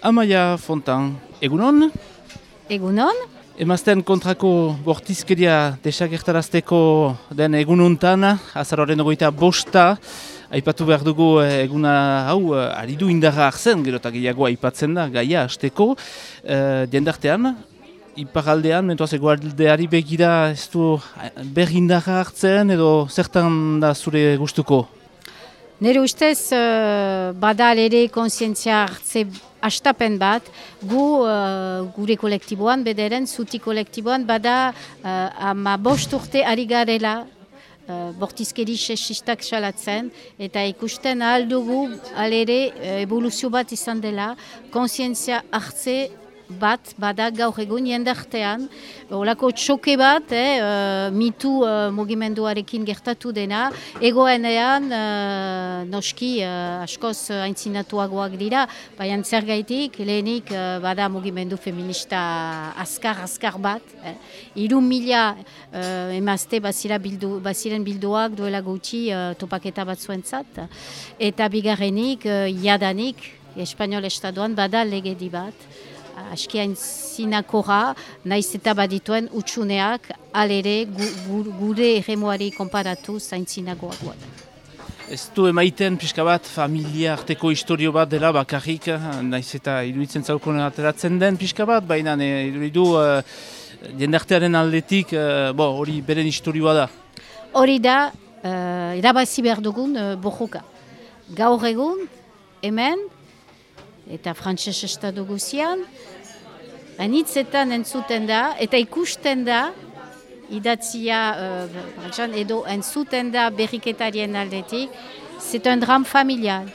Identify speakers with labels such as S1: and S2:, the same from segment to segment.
S1: Amaia Fontan, egunon?
S2: Egunon?
S1: Emazten kontrako bortizkeria desagertarazteko den egununtan, azaroren ogoita bosta, aipatu behar dugu eh, eguna hau, eh, ari du indarra hartzen, gero eta gehiago aipatzen da, gaia hasteko, uh, diendartean, iparaldean, mentuaz egualdeari begira ez du berri indarra hartzen, edo zertan da zure gustuko?
S2: Nere ustez, badal ere konsientzia hartze astapen bat, gu uh, gure kolektiboan, bederen, zuti kolektiboan, bada uh, ama bost urte ari garela, uh, bortizkeri sexistak salatzen, eta ikusten ahal dugu, alere, uh, evoluzio bat izan dela, konsientzia hartze bat, bada gaur egun jendartean, olako txoke bat, eh, uh, mitu uh, mugimenduarekin gertatu dena, egoenean uh, noski uh, askoz haintzinatuagoak dira, baina zer gaitik, lehenik uh, bada mugimendu feminista askar-askar bat, eh. iru mila uh, emazte bazira bildu, baziren bilduak duela gutxi uh, topaketa bat zuentzat, eta bigarrenik, uh, jadanik, Espainol Estadoan bada legedi bat, askiain zinakora, naiz eta badituen utxuneak, alere gu, gure erremoari konparatu zaintzinagoak bat.
S1: Ez du emaiten pixka bat familia arteko historio bat dela bakarrik, naiz eta iruditzen zaukonen ateratzen den pixka bat, baina iruditu uh, jendartearen aldetik uh, hori beren historioa da.
S2: Hori da, uh, erabazi behar dugun uh, bojoka. Gaur egun, hemen, eta frantses estatu guzian, anitzetan entzuten da, eta ikusten da, idatzia, uh, edo entzuten da berriketarien aldetik, c'est un drame familial.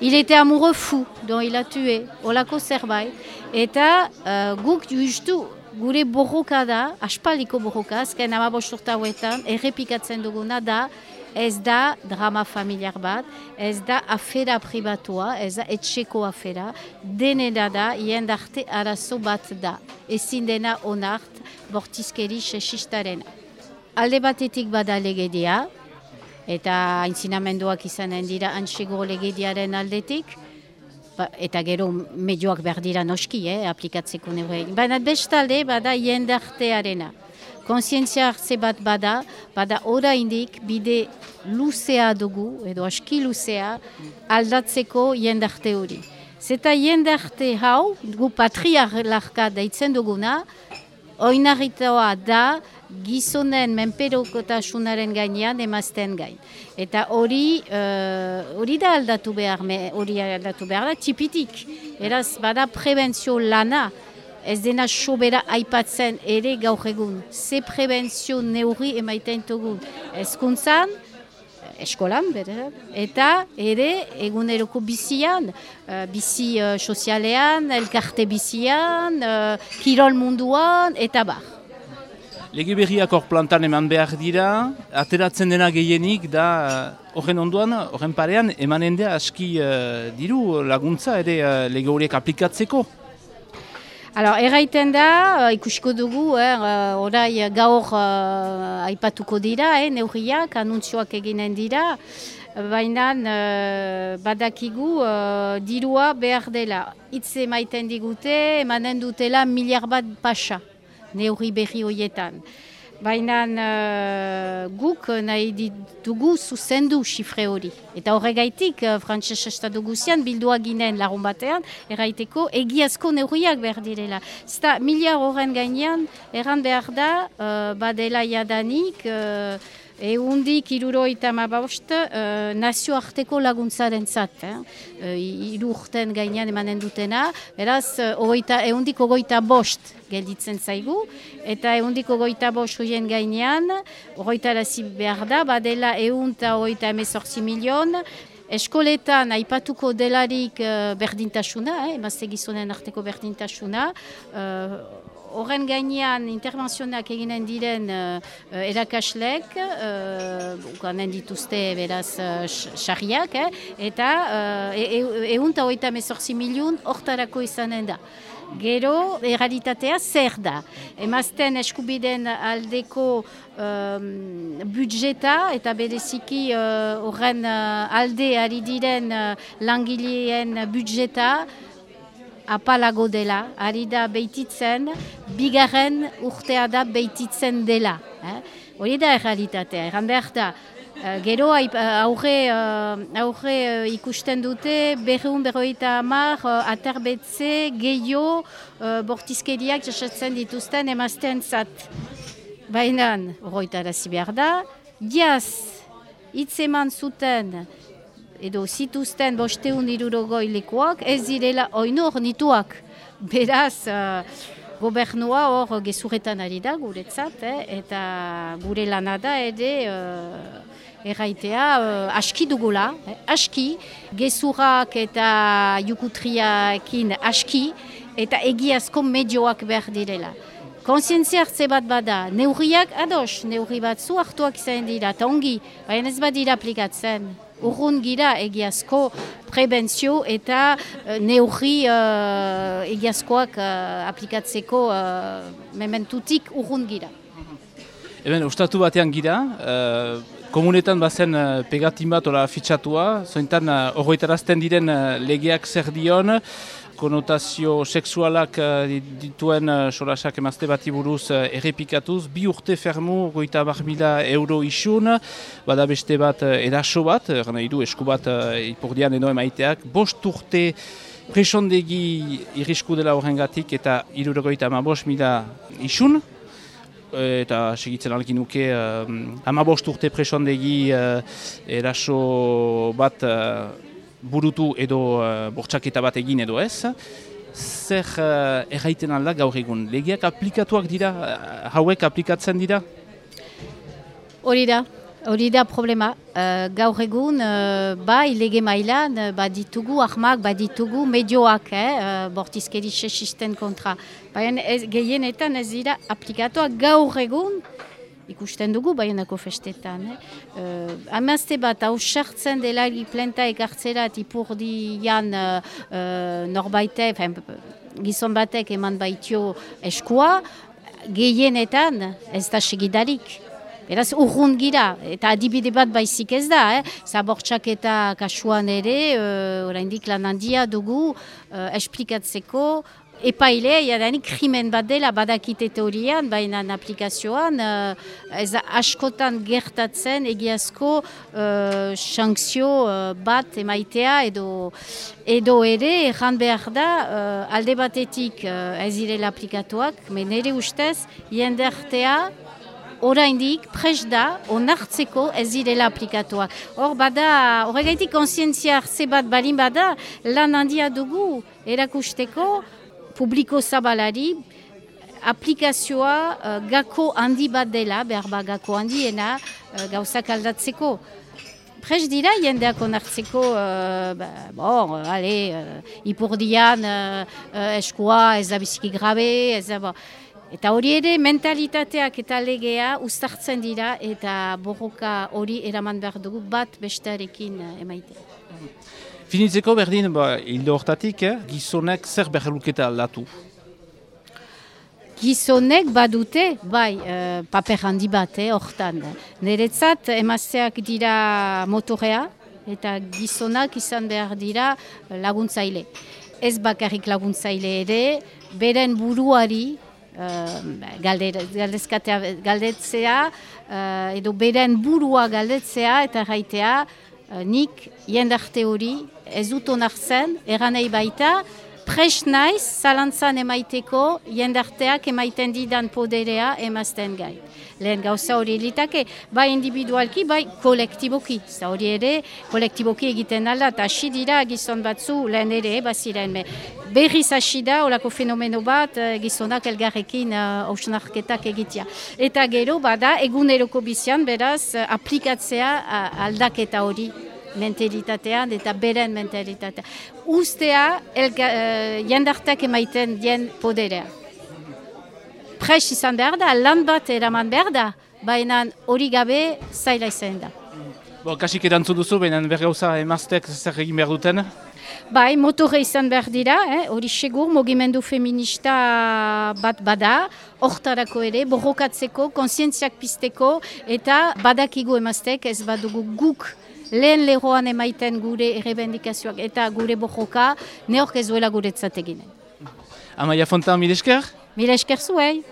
S2: Il était amoureux fou, dont il a tué, olako zerbait, eta uh, guk justu, gure borroka da, aspaliko borroka, azken amabosturta huetan, errepikatzen duguna da, ez da drama familiar bat, ez da afera pribatua, ez da etxeko afera, deneda da, jendarte arazo bat da, ezin dena onart bortizkeri sexistaren. Alde batetik bada legedia, eta aintzinamenduak izanen dira antxigo legediaren aldetik, ba, eta gero medioak behar dira noski, eh, aplikatzeko neure. Baina bestalde bada jendartearena konsientzia hartze bat bada, bada oraindik bide luzea dugu, edo aski luzea, aldatzeko jendarte hori. Zeta jendarte hau, gu patriarlarka daitzen duguna, oinarritoa da gizonen menperokotasunaren gainean emazten gain. Eta hori uh, hori da aldatu behar, hori aldatu behar da, tipitik. Eraz, bada prebentzio lana, ez dena sobera aipatzen ere gaur egun. Ze prebentzio neurri emaiten dugu ezkuntzan, eskolan, bere, eta ere eguneroko bizian, uh, bizi uh, sozialean, elkarte bizian, uh, kirol munduan, eta bar.
S1: Lege berriak hor plantan eman behar dira, ateratzen dena gehienik da horren onduan, horren parean, emanen da aski uh, diru laguntza ere uh, lege horiek aplikatzeko.
S2: Alors, erraiten da, uh, ikusiko dugu, eh, orai gaur uh, aipatuko dira, eh, neurriak, anuntzioak eginen dira, baina uh, badakigu uh, dirua behar dela. Itze maiten digute, emanen dutela miliar bat pasa, neurri berri horietan. Baina uh, guk nahi ditugu zuzendu xifre hori. Eta horregaitik, uh, frantses estatu guzian, bildua ginen lagun batean, erraiteko egiazko neurriak behar direla. Zta, miliar horren gainean, erran behar da, uh, badela jadanik, uh, Eundik iruroita mabaust uh, nazioarteko laguntzaren zat. Eh? Uh, urten gainean emanen dutena. Beraz, uh, eundik ogoita bost gelditzen zaigu. Eta eundik ogoita bost hoien gainean, ogoita lazi behar da, badela eunta ogoita emezortzi milion. Eskoletan aipatuko delarik uh, berdintasuna, eh? emazte gizonen arteko berdintasuna. Uh, horren gainean intervenzionak eginen diren uh, erakaslek, uh, dituzte beraz sarriak, uh, eh? eta egun uh, e, e, mezorzi miliun hortarako izanen da. Gero, erraditatea zer da. Emazten eskubiden aldeko um, budjeta eta bereziki horren uh, alde ari diren uh, langileen budjeta apalago dela, ari da behititzen, bigarren urtea da behititzen dela. Eh? Hori da errealitatea, erran behar da, uh, gero aurre, uh, ikusten dute, berreun berroita amar, uh, aterbetze, gehiago, uh, bortizkeriak jasatzen dituzten emazten zat. Baina, horreita arazi behar da, jaz, hitz eman zuten, edo zituzten bosteun irurogoi lekuak, ez direla oinor nituak. Beraz, uh, gobernua hor gezurretan ari da guretzat, eh, eta gure lanada ere uh, erraitea uh, aski dugula, eh, aski, gezurrak eta jukutriakin aski, eta egiazko medioak behar direla. Konsientzia hartze bat bada, neurriak ados, neurri bat zu hartuak izan dira, eta ongi, baina ez bat dira aplikatzen urrun gira egiazko prebentzio eta uh, neurri uh, egiazkoak uh, aplikatzeko uh, mementutik urrun gira.
S1: Eben, ustatu batean gira, uh, komunetan bazen uh, pegatin bat ola fitxatua, zointan uh, diren uh, legeak zer dion, konotazio sexualak uh, dituen uh, solasak emazte bati buruz uh, errepikatuz, bi urte fermu goita bar mila euro isun, bada beste bat uh, eraso bat, gana idu esku bat uh, ipurdian edo emaiteak, bost urte presondegi irrisku dela horrengatik eta irurogoita ama bost mila isun, eta segitzen algin nuke ama bost urte presondegi uh, eraso bat burutu edo uh, bortxaketa bat egin edo ez, zer uh, erraiten alda gaur egun? Legiak aplikatuak dira, uh, hauek aplikatzen dira?
S2: Hori da, hori da problema. Uh, gaur egun, uh, bai lege mailan, uh, baditugu ahmak, baditugu medioak, eh, uh, bortizkeri sexisten kontra. Baina gehienetan ez dira aplikatuak gaur egun, ikusten dugu baionako festetan. Eh? Uh, amazte bat hausartzen delari plenta ekartzerat ipurdi jan uh, norbaite, gizon batek eman baitio eskua, gehienetan ez da segidarik. Beraz, urrun gira, eta adibide bat baizik ez da, eh? zabortxak eta kasuan ere, uh, oraindik lan handia dugu, uh, esplikatzeko, epaile, jadanik krimen bat dela badakite teorian, baina aplikazioan, uh, ez askotan gertatzen egiazko uh, sankzio uh, bat emaitea edo, edo ere, erran behar da, uh, alde batetik uh, ez direla aplikatuak, men ere ustez, jendertea, oraindik pres da onartzeko ez direla aplikatuak. Hor bada, horregaitik konsientzia hartze bat balin bada, lan handia dugu erakusteko, publiko zabalari aplikazioa uh, gako handi bat dela, behar ba gako handiena uh, gauzak aldatzeko. Prez dira jendeak onartzeko, uh, ba, bon, ale, uh, ipurdian uh, uh, eskua ez da biziki grabe, ez da, Eta hori ere mentalitateak eta legea ustartzen dira eta borroka hori eraman behar dugu bat bestarekin emaite.
S1: Finitzeko berdin, ba, hildo hortatik, eh? gizonek zer berreluketa aldatu?
S2: Gizonek badute, bai, uh, paper handi bat, eh, hortan. Neretzat, emazteak dira motorea, eta gizonak izan behar dira laguntzaile. Ez bakarrik laguntzaile ere, beren buruari, uh, galdetzea, uh, edo beren burua galdetzea eta raitea, uh, nik jendarte hori ez dut onartzen, eranei baita, pres naiz, zalantzan emaiteko, jendarteak emaiten didan poderea emazten gai. Lehen gauza hori litake, bai individualki, bai kolektiboki. Za hori ere, kolektiboki egiten alda, eta hasi dira gizon batzu, lehen ere, baziren. Me. Berriz hasi da, olako fenomeno bat, eh, gizonak elgarrekin hausnarketak eh, uh, egitea. Eta gero, bada, eguneroko bizian, beraz, eh, aplikatzea aldaketa hori mentalitatean eta beren mentalitatea. Ustea, elga, uh, jendartak emaiten dien poderea. Pres izan behar da, lan bat eraman behar da, baina hori gabe zaila izan da.
S1: Bo, kasik erantzun duzu, baina bergauza emazteak zer egin behar duten?
S2: Bai, motore izan behar dira, eh? hori segur, mogimendu feminista bat bada, hortarako ere, borrokatzeko, konsientziak pisteko, eta badakigu emazteak ez badugu guk lehen lehoan emaiten gure errebendikazioak eta gure bojoka, neork ez duela guretzat eginen.
S1: Amaia Fontan, mil esker?
S2: Mila esker zuei!